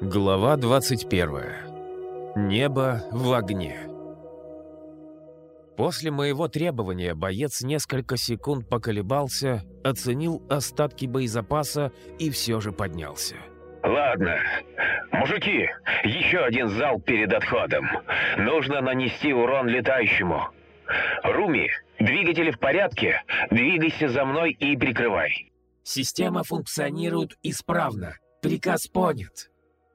Глава 21. Небо в огне. После моего требования боец несколько секунд поколебался, оценил остатки боезапаса и все же поднялся. «Ладно. Мужики, еще один залп перед отходом. Нужно нанести урон летающему. Руми, двигатели в порядке? Двигайся за мной и прикрывай». «Система функционирует исправно. Приказ понят».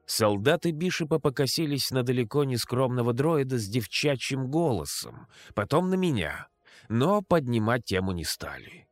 Солдаты Бишепа покосились на далеко не скромного дроида с девчачьим голосом, потом на меня, но поднимать тему не стали.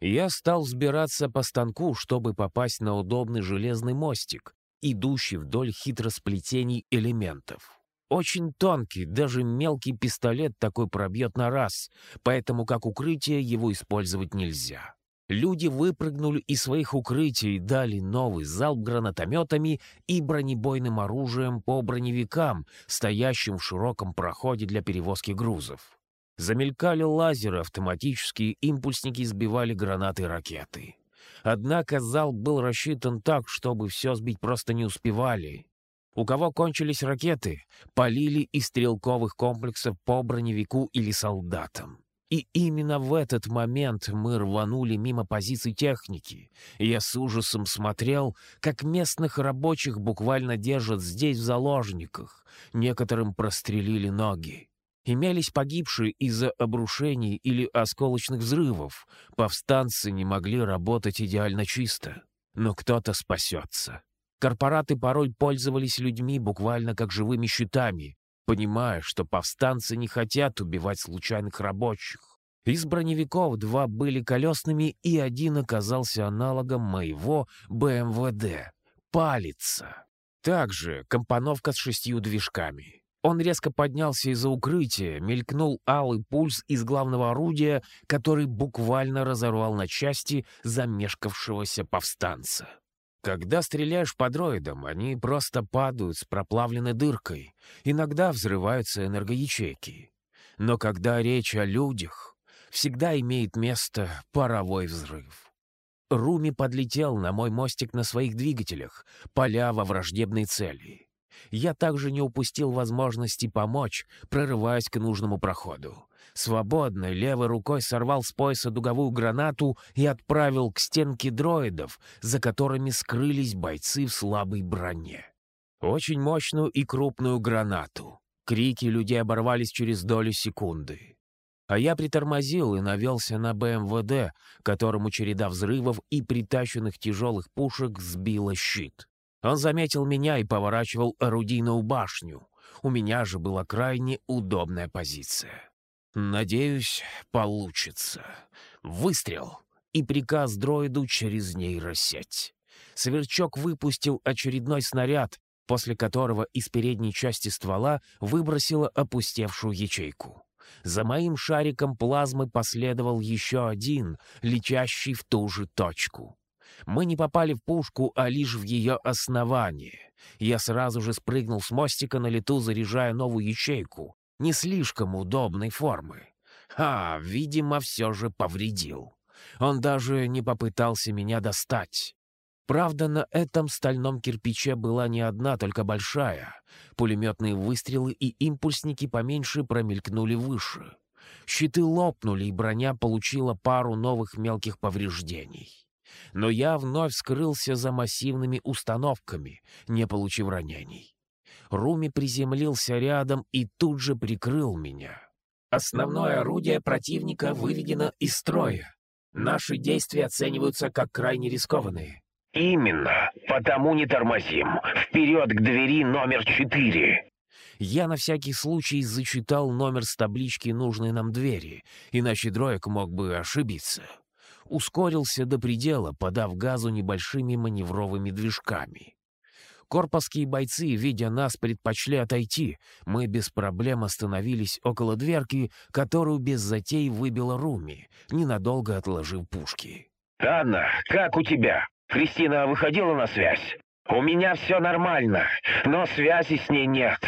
Я стал взбираться по станку, чтобы попасть на удобный железный мостик, идущий вдоль хитросплетений элементов. Очень тонкий, даже мелкий пистолет такой пробьет на раз, поэтому как укрытие его использовать нельзя. Люди выпрыгнули из своих укрытий, дали новый залп гранатометами и бронебойным оружием по броневикам, стоящим в широком проходе для перевозки грузов. Замелькали лазеры, автоматические импульсники сбивали гранаты и ракеты. Однако залп был рассчитан так, чтобы все сбить просто не успевали. У кого кончились ракеты, полили из стрелковых комплексов по броневику или солдатам. И именно в этот момент мы рванули мимо позиций техники. Я с ужасом смотрел, как местных рабочих буквально держат здесь в заложниках. Некоторым прострелили ноги. Имелись погибшие из-за обрушений или осколочных взрывов. Повстанцы не могли работать идеально чисто. Но кто-то спасется. Корпораты порой пользовались людьми буквально как живыми щитами, понимая, что повстанцы не хотят убивать случайных рабочих. Из броневиков два были колесными, и один оказался аналогом моего БМВД — «Палица». Также компоновка с шестью движками. Он резко поднялся из-за укрытия, мелькнул алый пульс из главного орудия, который буквально разорвал на части замешкавшегося повстанца. Когда стреляешь по дроидам, они просто падают с проплавленной дыркой. Иногда взрываются энергоячейки. Но когда речь о людях, всегда имеет место паровой взрыв. Руми подлетел на мой мостик на своих двигателях, поля во враждебной цели. Я также не упустил возможности помочь, прорываясь к нужному проходу. Свободной левой рукой сорвал с пояса дуговую гранату и отправил к стенке дроидов, за которыми скрылись бойцы в слабой броне. Очень мощную и крупную гранату. Крики людей оборвались через долю секунды. А я притормозил и навелся на БМВД, которому череда взрывов и притащенных тяжелых пушек сбила щит. Он заметил меня и поворачивал орудийную башню. У меня же была крайне удобная позиция. Надеюсь, получится. Выстрел и приказ дроиду через нейросеть. Сверчок выпустил очередной снаряд, после которого из передней части ствола выбросило опустевшую ячейку. За моим шариком плазмы последовал еще один, летящий в ту же точку. Мы не попали в пушку, а лишь в ее основание. Я сразу же спрыгнул с мостика на лету, заряжая новую ячейку, не слишком удобной формы. А, видимо, все же повредил. Он даже не попытался меня достать. Правда, на этом стальном кирпиче была не одна, только большая. Пулеметные выстрелы и импульсники поменьше промелькнули выше. Щиты лопнули, и броня получила пару новых мелких повреждений. Но я вновь скрылся за массивными установками, не получив ранений. Руми приземлился рядом и тут же прикрыл меня. «Основное орудие противника выведено из строя. Наши действия оцениваются как крайне рискованные». «Именно. Потому не тормозим. Вперед к двери номер четыре». Я на всякий случай зачитал номер с таблички нужной нам двери, иначе Дроек мог бы ошибиться. Ускорился до предела, подав газу небольшими маневровыми движками. Корпусские бойцы, видя нас, предпочли отойти. Мы без проблем остановились около дверки, которую без затей выбила Руми, ненадолго отложив пушки. «Анна, как у тебя? Кристина выходила на связь?» «У меня все нормально, но связи с ней нет.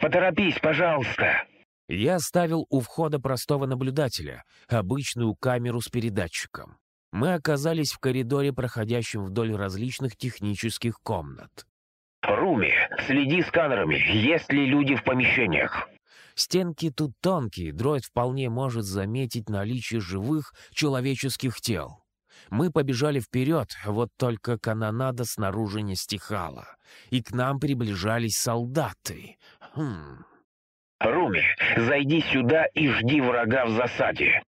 Поторопись, пожалуйста». Я оставил у входа простого наблюдателя, обычную камеру с передатчиком. Мы оказались в коридоре, проходящем вдоль различных технических комнат. Руми, следи сканерами, есть ли люди в помещениях. Стенки тут тонкие, дроид вполне может заметить наличие живых человеческих тел. Мы побежали вперед, вот только канонада снаружи не стихала, и к нам приближались солдаты. Хм... «Руми, зайди сюда и жди врага в засаде».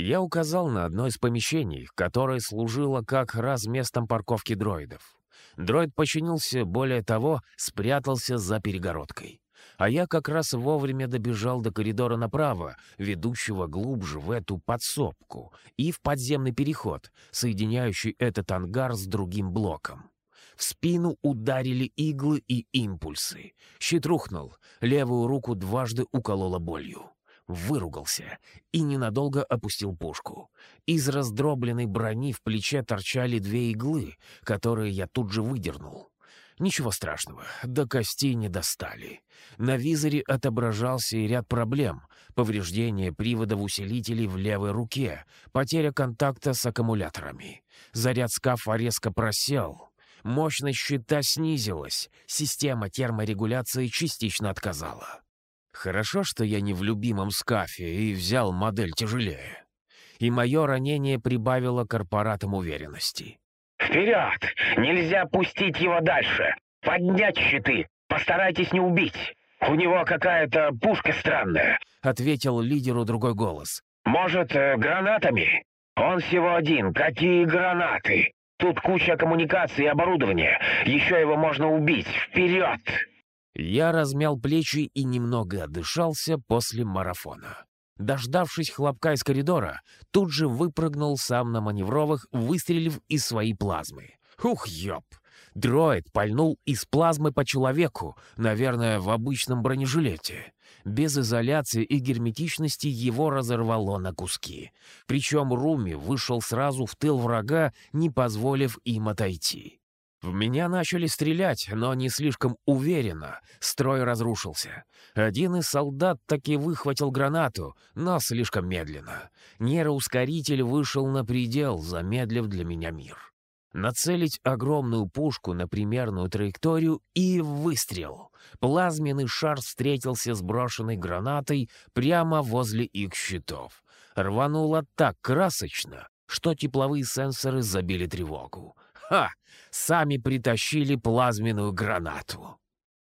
Я указал на одно из помещений, которое служило как раз местом парковки дроидов. Дроид починился, более того, спрятался за перегородкой. А я как раз вовремя добежал до коридора направо, ведущего глубже в эту подсобку, и в подземный переход, соединяющий этот ангар с другим блоком. В спину ударили иглы и импульсы. Щит рухнул, левую руку дважды уколола болью. Выругался и ненадолго опустил пушку. Из раздробленной брони в плече торчали две иглы, которые я тут же выдернул. Ничего страшного, до кости не достали. На визоре отображался и ряд проблем. Повреждение приводов усилителей в левой руке, потеря контакта с аккумуляторами. Заряд скафа резко просел. Мощность щита снизилась, система терморегуляции частично отказала. Хорошо, что я не в любимом скафе и взял модель тяжелее. И мое ранение прибавило корпоратам уверенности. «Вперед! Нельзя пустить его дальше! Поднять щиты! Постарайтесь не убить! У него какая-то пушка странная!» — ответил лидеру другой голос. «Может, э, гранатами? Он всего один. Какие гранаты? Тут куча коммуникаций и оборудования. Еще его можно убить. Вперед!» Я размял плечи и немного отдышался после марафона. Дождавшись хлопка из коридора, тут же выпрыгнул сам на маневровых, выстрелив из своей плазмы. Ух, ёб! Дроид пальнул из плазмы по человеку, наверное, в обычном бронежилете. Без изоляции и герметичности его разорвало на куски. Причем Руми вышел сразу в тыл врага, не позволив им отойти. В меня начали стрелять, но не слишком уверенно. Строй разрушился. Один из солдат таки выхватил гранату, но слишком медленно. Нейроускоритель вышел на предел, замедлив для меня мир. Нацелить огромную пушку на примерную траекторию и выстрел. Плазменный шар встретился с брошенной гранатой прямо возле их щитов. Рвануло так красочно, что тепловые сенсоры забили тревогу. Ха! Сами притащили плазменную гранату.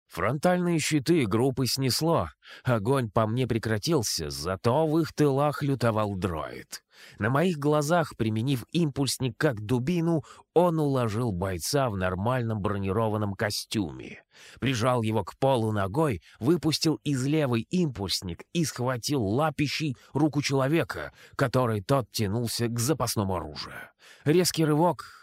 Фронтальные щиты группы снесло. Огонь по мне прекратился, зато в их тылах лютовал дроид. На моих глазах, применив импульсник как дубину, он уложил бойца в нормальном бронированном костюме. Прижал его к полу ногой, выпустил из левой импульсник и схватил лапищей руку человека, который тот тянулся к запасному оружию. Резкий рывок,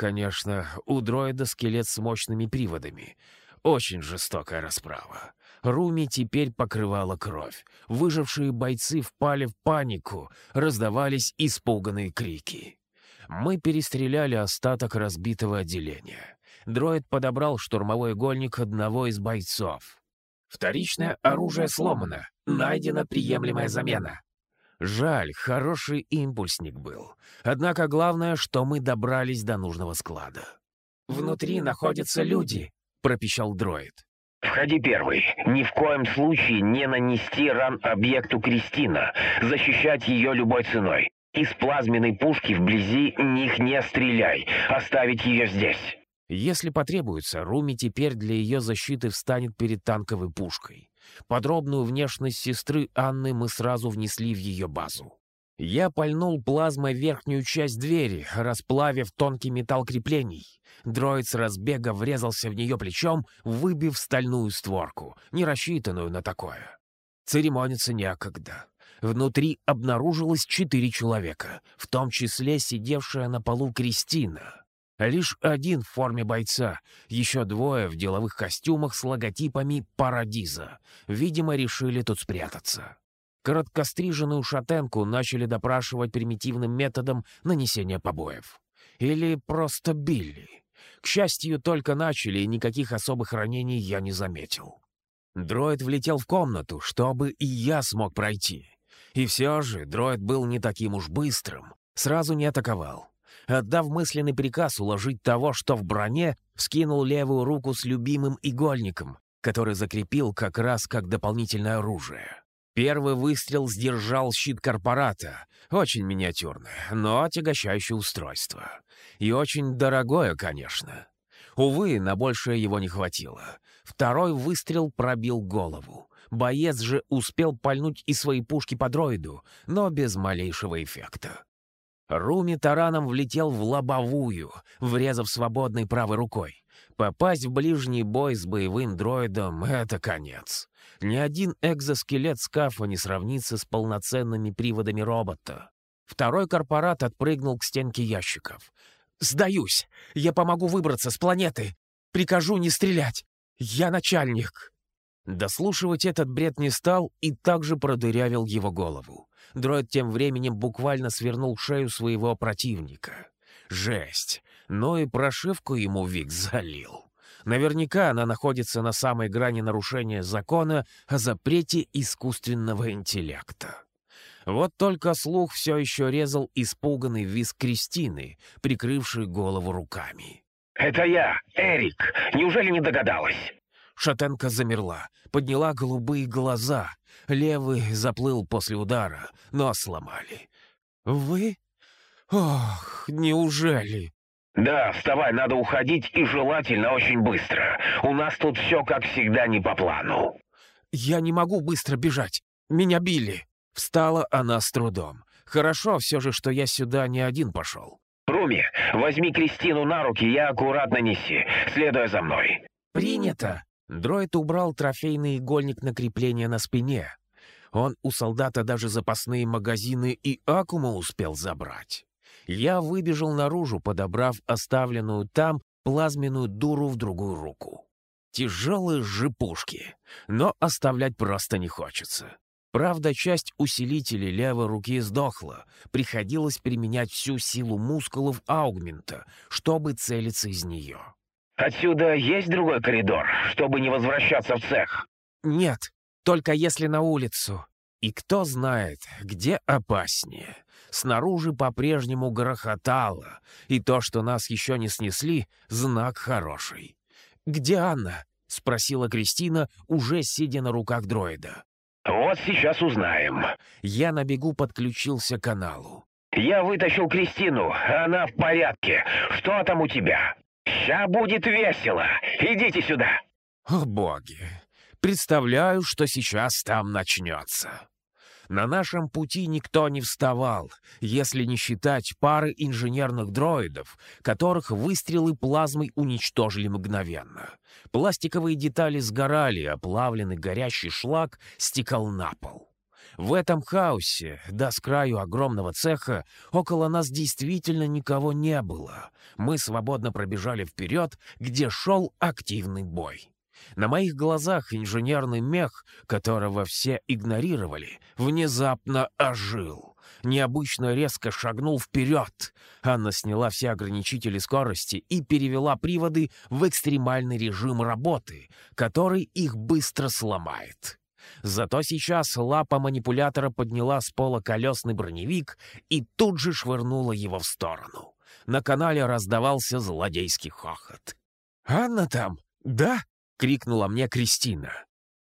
Конечно, у дроида скелет с мощными приводами. Очень жестокая расправа. Руми теперь покрывала кровь. Выжившие бойцы впали в панику, раздавались испуганные крики. Мы перестреляли остаток разбитого отделения. Дроид подобрал штурмовой игольник одного из бойцов. «Вторичное оружие сломано. Найдена приемлемая замена. Жаль, хороший импульсник был. Однако главное, что мы добрались до нужного склада. «Внутри находятся люди», — пропищал дроид. «Входи первый. Ни в коем случае не нанести ран объекту Кристина. Защищать ее любой ценой. Из плазменной пушки вблизи них не стреляй. Оставить ее здесь». Если потребуется, Руми теперь для ее защиты встанет перед танковой пушкой. Подробную внешность сестры Анны мы сразу внесли в ее базу. Я пальнул плазмой верхнюю часть двери, расплавив тонкий металл креплений. Дроид с разбега врезался в нее плечом, выбив стальную створку, не рассчитанную на такое. Церемониться некогда. Внутри обнаружилось четыре человека, в том числе сидевшая на полу Кристина. Лишь один в форме бойца, еще двое в деловых костюмах с логотипами «Парадиза». Видимо, решили тут спрятаться. Короткостриженную шатенку начали допрашивать примитивным методом нанесения побоев. Или просто били. К счастью, только начали, и никаких особых ранений я не заметил. Дроид влетел в комнату, чтобы и я смог пройти. И все же дроид был не таким уж быстрым, сразу не атаковал Отдав мысленный приказ уложить того, что в броне, вскинул левую руку с любимым игольником, который закрепил как раз как дополнительное оружие. Первый выстрел сдержал щит корпората. Очень миниатюрное, но отягощающее устройство. И очень дорогое, конечно. Увы, на большее его не хватило. Второй выстрел пробил голову. Боец же успел пальнуть из своей пушки по дроиду, но без малейшего эффекта. Руми тараном влетел в лобовую, врезав свободной правой рукой. Попасть в ближний бой с боевым дроидом — это конец. Ни один экзоскелет скафа не сравнится с полноценными приводами робота. Второй корпорат отпрыгнул к стенке ящиков. «Сдаюсь! Я помогу выбраться с планеты! Прикажу не стрелять! Я начальник!» Дослушивать этот бред не стал и также продырявил его голову. Дроид тем временем буквально свернул шею своего противника. Жесть! Но и прошивку ему Вик залил. Наверняка она находится на самой грани нарушения закона о запрете искусственного интеллекта. Вот только слух все еще резал испуганный визг Кристины, прикрывший голову руками. «Это я, Эрик. Неужели не догадалась?» Шатенка замерла, подняла голубые глаза. Левый заплыл после удара, но сломали. «Вы? Ох, неужели?» «Да, вставай, надо уходить, и желательно очень быстро. У нас тут все, как всегда, не по плану». «Я не могу быстро бежать. Меня били». Встала она с трудом. «Хорошо все же, что я сюда не один пошел». «Руми, возьми Кристину на руки и аккуратно неси, следуя за мной». «Принято». Дроид убрал трофейный игольник на крепление на спине. Он у солдата даже запасные магазины и аккума успел забрать. Я выбежал наружу, подобрав оставленную там плазменную дуру в другую руку. Тяжелые же пушки, но оставлять просто не хочется. Правда, часть усилителей левой руки сдохла. Приходилось применять всю силу мускулов аугмента, чтобы целиться из нее. «Отсюда есть другой коридор, чтобы не возвращаться в цех?» «Нет, только если на улицу. И кто знает, где опаснее. Снаружи по-прежнему грохотало, и то, что нас еще не снесли, знак хороший. «Где Анна?» — спросила Кристина, уже сидя на руках дроида. «Вот сейчас узнаем». Я на бегу подключился к каналу. «Я вытащил Кристину, она в порядке. Что там у тебя? Ща будет весело. Идите сюда». О, боги! Представляю, что сейчас там начнется. На нашем пути никто не вставал, если не считать пары инженерных дроидов, которых выстрелы плазмой уничтожили мгновенно. Пластиковые детали сгорали, а плавленный горящий шлак стекал на пол. В этом хаосе, да с краю огромного цеха, около нас действительно никого не было. Мы свободно пробежали вперед, где шел активный бой. На моих глазах инженерный мех, которого все игнорировали, внезапно ожил. Необычно резко шагнул вперед. Анна сняла все ограничители скорости и перевела приводы в экстремальный режим работы, который их быстро сломает. Зато сейчас лапа манипулятора подняла с пола колесный броневик и тут же швырнула его в сторону. На канале раздавался злодейский хохот. «Анна там? Да?» крикнула мне Кристина.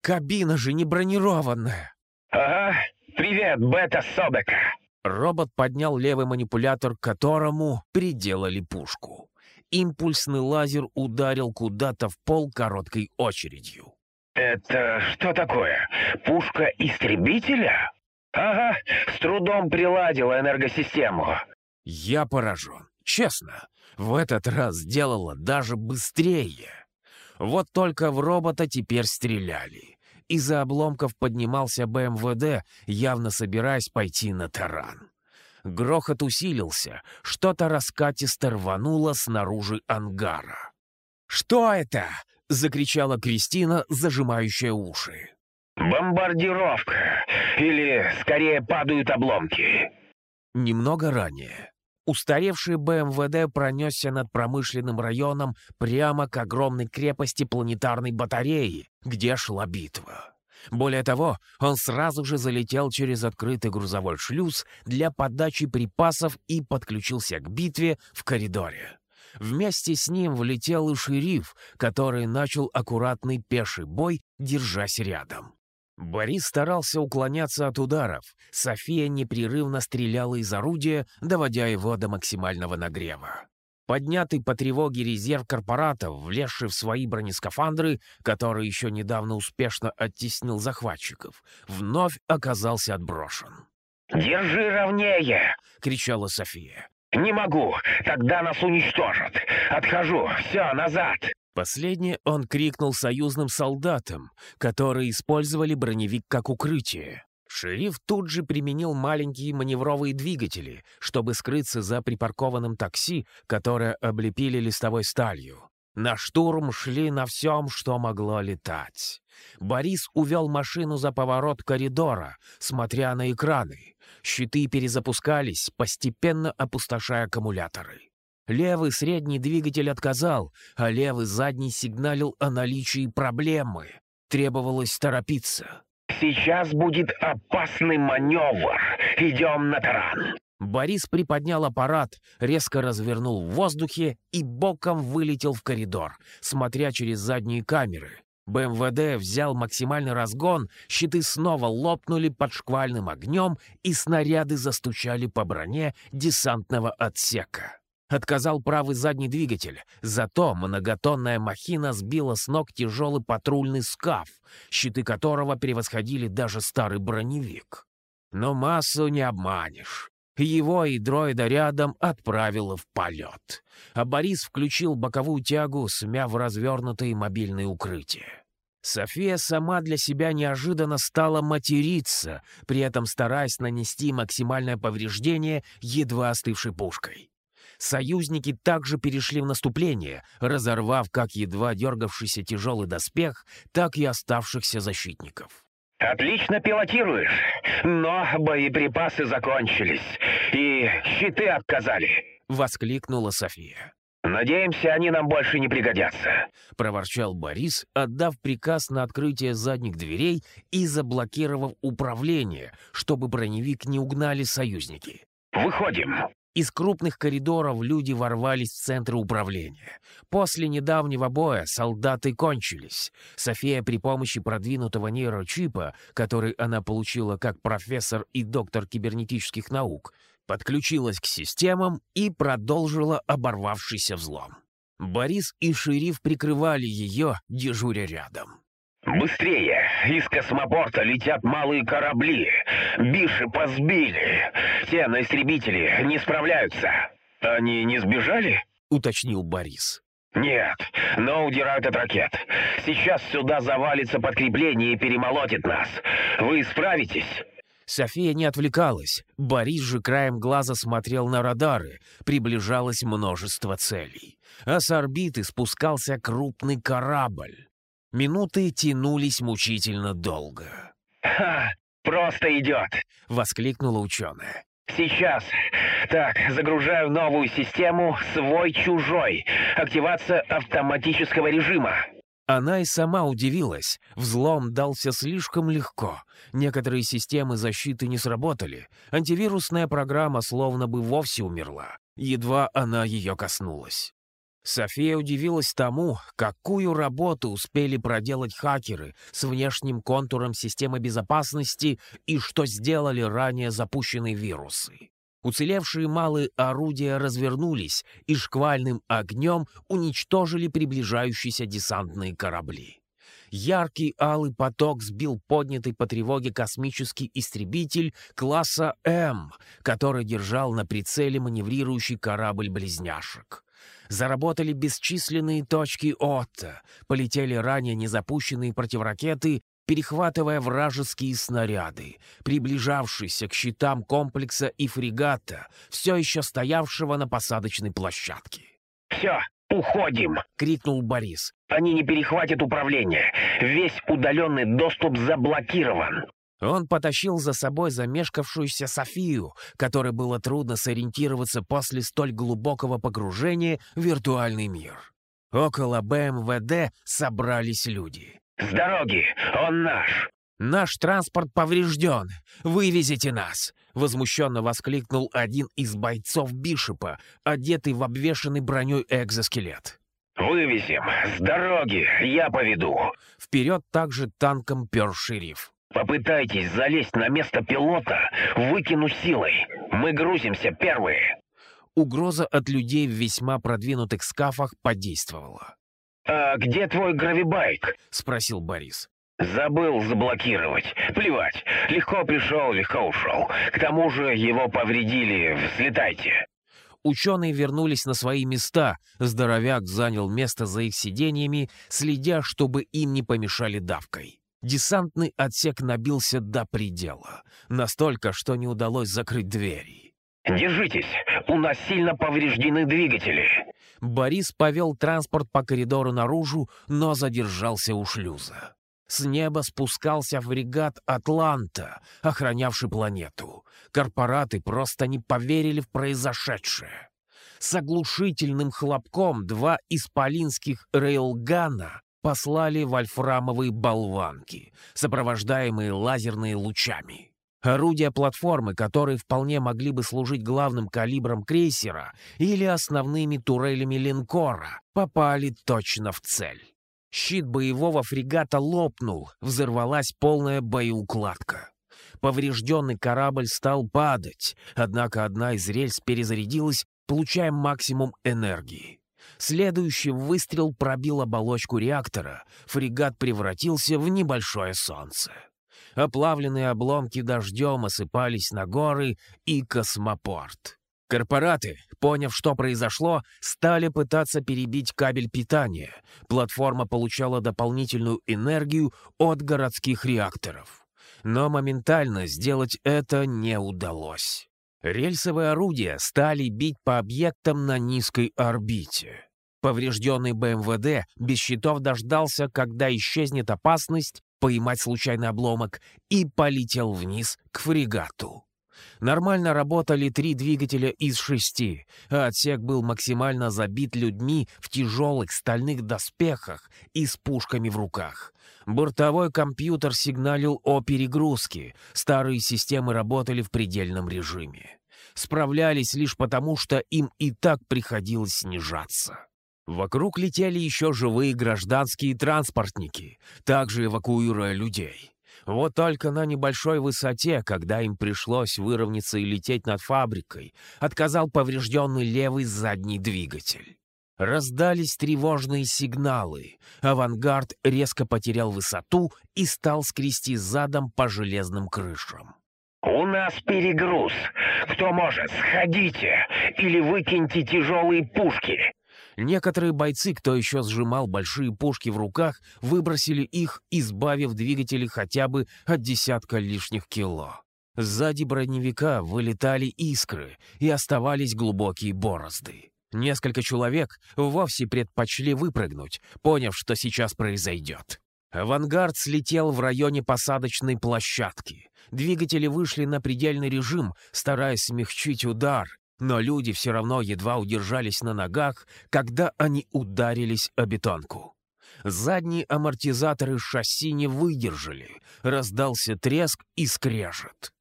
«Кабина же не бронированная!» «Ага, привет, Бета Собека!» Робот поднял левый манипулятор, к которому приделали пушку. Импульсный лазер ударил куда-то в пол короткой очередью. «Это что такое? Пушка истребителя?» «Ага, с трудом приладила энергосистему». Я поражен. Честно, в этот раз сделала даже быстрее. Вот только в робота теперь стреляли. Из-за обломков поднимался БМВД, явно собираясь пойти на таран. Грохот усилился, что-то раскатисто рвануло снаружи ангара. «Что это?» — закричала Кристина, зажимающая уши. «Бомбардировка! Или, скорее, падают обломки!» Немного ранее Устаревший БМВД пронесся над промышленным районом прямо к огромной крепости планетарной батареи, где шла битва. Более того, он сразу же залетел через открытый грузовой шлюз для подачи припасов и подключился к битве в коридоре. Вместе с ним влетел и шериф, который начал аккуратный пеший бой, держась рядом. Борис старался уклоняться от ударов. София непрерывно стреляла из орудия, доводя его до максимального нагрева. Поднятый по тревоге резерв корпоратов, влезший в свои бронескафандры, который еще недавно успешно оттеснил захватчиков, вновь оказался отброшен. «Держи ровнее!» — кричала София. «Не могу! Тогда нас уничтожат! Отхожу! Все, назад!» Последнее он крикнул союзным солдатам, которые использовали броневик как укрытие. Шериф тут же применил маленькие маневровые двигатели, чтобы скрыться за припаркованным такси, которое облепили листовой сталью. На штурм шли на всем, что могло летать. Борис увел машину за поворот коридора, смотря на экраны. Щиты перезапускались, постепенно опустошая аккумуляторы. Левый средний двигатель отказал, а левый задний сигналил о наличии проблемы. Требовалось торопиться. «Сейчас будет опасный маневр. Идем на таран». Борис приподнял аппарат, резко развернул в воздухе и боком вылетел в коридор, смотря через задние камеры. БМВД взял максимальный разгон, щиты снова лопнули под шквальным огнем, и снаряды застучали по броне десантного отсека. Отказал правый задний двигатель, зато многотонная махина сбила с ног тяжелый патрульный скаф, щиты которого превосходили даже старый броневик. Но массу не обманешь. Его и дроида рядом отправило в полет. А Борис включил боковую тягу, смяв развернутые мобильные укрытия. София сама для себя неожиданно стала материться, при этом стараясь нанести максимальное повреждение едва остывшей пушкой. Союзники также перешли в наступление, разорвав как едва дергавшийся тяжелый доспех, так и оставшихся защитников. «Отлично пилотируешь, но боеприпасы закончились, и щиты отказали», — воскликнула София. «Надеемся, они нам больше не пригодятся», — проворчал Борис, отдав приказ на открытие задних дверей и заблокировав управление, чтобы броневик не угнали союзники. «Выходим». Из крупных коридоров люди ворвались в центр управления. После недавнего боя солдаты кончились. София при помощи продвинутого нейрочипа, который она получила как профессор и доктор кибернетических наук, подключилась к системам и продолжила оборвавшийся взлом. Борис и шериф прикрывали ее, дежуря рядом. «Быстрее! Из космопорта летят малые корабли. Биши позбили. Те на истребители не справляются. Они не сбежали?» — уточнил Борис. «Нет, но удирают от ракет. Сейчас сюда завалится подкрепление и перемолотит нас. Вы справитесь?» София не отвлекалась. Борис же краем глаза смотрел на радары. Приближалось множество целей. А с орбиты спускался крупный корабль. Минуты тянулись мучительно долго. «Ха! Просто идет!» — воскликнула ученая. «Сейчас. Так, загружаю новую систему «Свой-чужой». Активация автоматического режима». Она и сама удивилась. Взлом дался слишком легко. Некоторые системы защиты не сработали. Антивирусная программа словно бы вовсе умерла. Едва она ее коснулась. София удивилась тому, какую работу успели проделать хакеры с внешним контуром системы безопасности и что сделали ранее запущенные вирусы. Уцелевшие малые орудия развернулись и шквальным огнем уничтожили приближающиеся десантные корабли. Яркий алый поток сбил поднятый по тревоге космический истребитель класса М, который держал на прицеле маневрирующий корабль-близняшек. Заработали бесчисленные точки Отто, полетели ранее незапущенные противоракеты, перехватывая вражеские снаряды, приближавшиеся к щитам комплекса и фрегата, все еще стоявшего на посадочной площадке. «Все, уходим!» — крикнул Борис. «Они не перехватят управление. Весь удаленный доступ заблокирован». Он потащил за собой замешкавшуюся Софию, которой было трудно сориентироваться после столь глубокого погружения в виртуальный мир. Около БМВД собрались люди. «С дороги! Он наш!» «Наш транспорт поврежден! Вывезите нас!» — возмущенно воскликнул один из бойцов Бишопа, одетый в обвешанный броней экзоскелет. «Вывезем! С дороги! Я поведу!» Вперед также танком пер шериф. «Попытайтесь залезть на место пилота, выкину силой. Мы грузимся первые!» Угроза от людей в весьма продвинутых скафах подействовала. «А где твой гравибайк?» — спросил Борис. «Забыл заблокировать. Плевать. Легко пришел, легко ушел. К тому же его повредили. Взлетайте». Ученые вернулись на свои места. Здоровяк занял место за их сиденьями, следя, чтобы им не помешали давкой. Десантный отсек набился до предела. Настолько, что не удалось закрыть двери. «Держитесь! У нас сильно повреждены двигатели!» Борис повел транспорт по коридору наружу, но задержался у шлюза. С неба спускался фрегат «Атланта», охранявший планету. Корпораты просто не поверили в произошедшее. С оглушительным хлопком два исполинских рейлгана послали вольфрамовые болванки, сопровождаемые лазерными лучами. Орудия платформы, которые вполне могли бы служить главным калибром крейсера или основными турелями линкора, попали точно в цель. Щит боевого фрегата лопнул, взорвалась полная боеукладка. Поврежденный корабль стал падать, однако одна из рельс перезарядилась, получая максимум энергии. Следующий выстрел пробил оболочку реактора, фрегат превратился в небольшое солнце. Оплавленные обломки дождем осыпались на горы и космопорт. Корпораты, поняв, что произошло, стали пытаться перебить кабель питания. Платформа получала дополнительную энергию от городских реакторов. Но моментально сделать это не удалось. Рельсовые орудия стали бить по объектам на низкой орбите. Поврежденный БМВД без щитов дождался, когда исчезнет опасность поймать случайный обломок, и полетел вниз к фрегату. Нормально работали три двигателя из шести, а отсек был максимально забит людьми в тяжелых стальных доспехах и с пушками в руках. Бортовой компьютер сигналил о перегрузке, старые системы работали в предельном режиме. Справлялись лишь потому, что им и так приходилось снижаться. Вокруг летели еще живые гражданские транспортники, также эвакуируя людей. Вот только на небольшой высоте, когда им пришлось выровняться и лететь над фабрикой, отказал поврежденный левый задний двигатель. Раздались тревожные сигналы. Авангард резко потерял высоту и стал скрести задом по железным крышам. «У нас перегруз. Кто может, сходите или выкиньте тяжелые пушки. Некоторые бойцы, кто еще сжимал большие пушки в руках, выбросили их, избавив двигатели хотя бы от десятка лишних кило. Сзади броневика вылетали искры, и оставались глубокие борозды. Несколько человек вовсе предпочли выпрыгнуть, поняв, что сейчас произойдет. Авангард слетел в районе посадочной площадки. Двигатели вышли на предельный режим, стараясь смягчить удар, но люди все равно едва удержались на ногах, когда они ударились о бетонку. Задние амортизаторы шасси не выдержали, раздался треск и скрежет.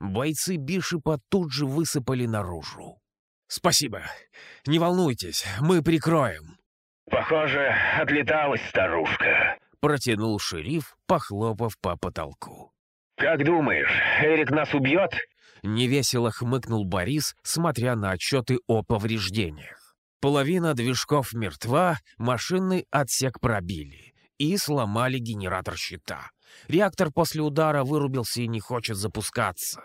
Бойцы Бишепа тут же высыпали наружу. «Спасибо. Не волнуйтесь, мы прикроем». «Похоже, отлеталась старушка», — протянул шериф, похлопав по потолку. «Как думаешь, Эрик нас убьет?» Невесело хмыкнул Борис, смотря на отчеты о повреждениях. Половина движков мертва, машинный отсек пробили и сломали генератор щита. Реактор после удара вырубился и не хочет запускаться.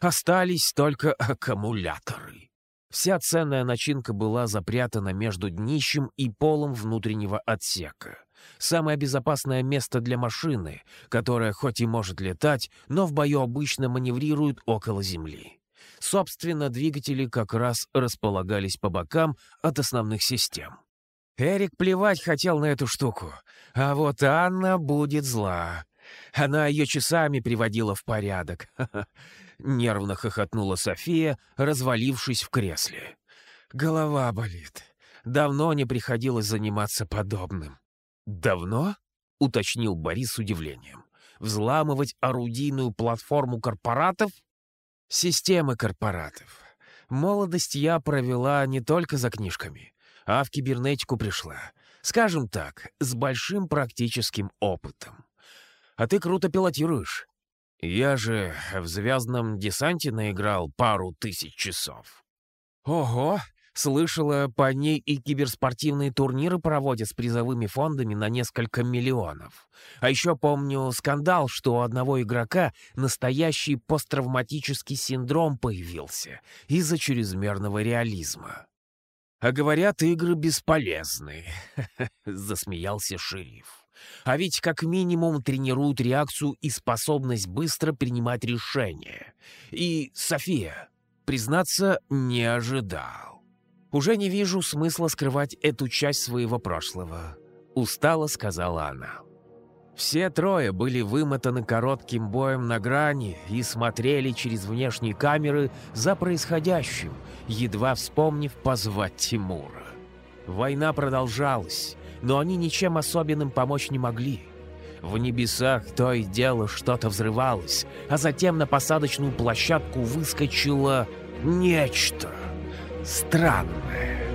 Остались только аккумуляторы. Вся ценная начинка была запрятана между днищем и полом внутреннего отсека. Самое безопасное место для машины, которая хоть и может летать, но в бою обычно маневрирует около Земли. Собственно, двигатели как раз располагались по бокам от основных систем. Эрик плевать хотел на эту штуку, а вот Анна будет зла. Она ее часами приводила в порядок. Нервно хохотнула София, развалившись в кресле. Голова болит. Давно не приходилось заниматься подобным. «Давно?» — уточнил Борис с удивлением. Взламывать орудийную платформу корпоратов? Системы корпоратов. Молодость я провела не только за книжками, а в кибернетику пришла. Скажем так, с большим практическим опытом. А ты круто пилотируешь. Я же в «Звездном десанте» наиграл пару тысяч часов. Ого! Слышала, по ней и киберспортивные турниры проводят с призовыми фондами на несколько миллионов. А еще помню скандал, что у одного игрока настоящий посттравматический синдром появился из-за чрезмерного реализма. «А говорят, игры бесполезны», — засмеялся шериф. «А ведь как минимум тренируют реакцию и способность быстро принимать решения. И, София, признаться, не ожидал. Уже не вижу смысла скрывать эту часть своего прошлого», — устало сказала она. Все трое были вымотаны коротким боем на грани и смотрели через внешние камеры за происходящим, едва вспомнив позвать Тимура. Война продолжалась, но они ничем особенным помочь не могли. В небесах то и дело что-то взрывалось, а затем на посадочную площадку выскочило нечто странное.